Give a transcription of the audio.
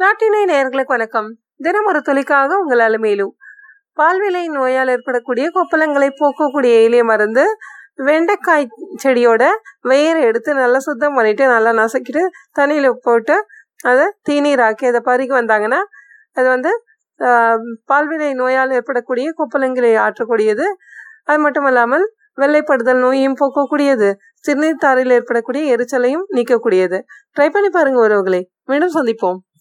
நாட்டினை நேர்களுக்கு வணக்கம். தினம் ஒரு துளிக்காக உங்கள் அலுமையிலு பால்விலை நோயால் ஏற்படக்கூடிய கொப்பளங்களை போக்கக்கூடிய எளிய மருந்து வெண்டைக்காய் செடியோட வேர் எடுத்து நல்லா சுத்தம் பண்ணிட்டு நல்லா நசுக்கிட்டு தண்ணியில் போட்டு அதை தீநீராக்கி அதை பருகி வந்தாங்கன்னா அது வந்து பால்வினை நோயால் ஏற்படக்கூடிய கொப்பளங்களை ஆற்றக்கூடியது. அது மட்டும் இல்லாமல் வெள்ளைப்படுதல் நோயையும் போக்கக்கூடியது. சிறுநீர் தாரையில் ஏற்படக்கூடிய எரிச்சலையும் நீக்கக்கூடியது. ட்ரை பண்ணி பாருங்க உறவுகளை. மீண்டும் சந்திப்போம்.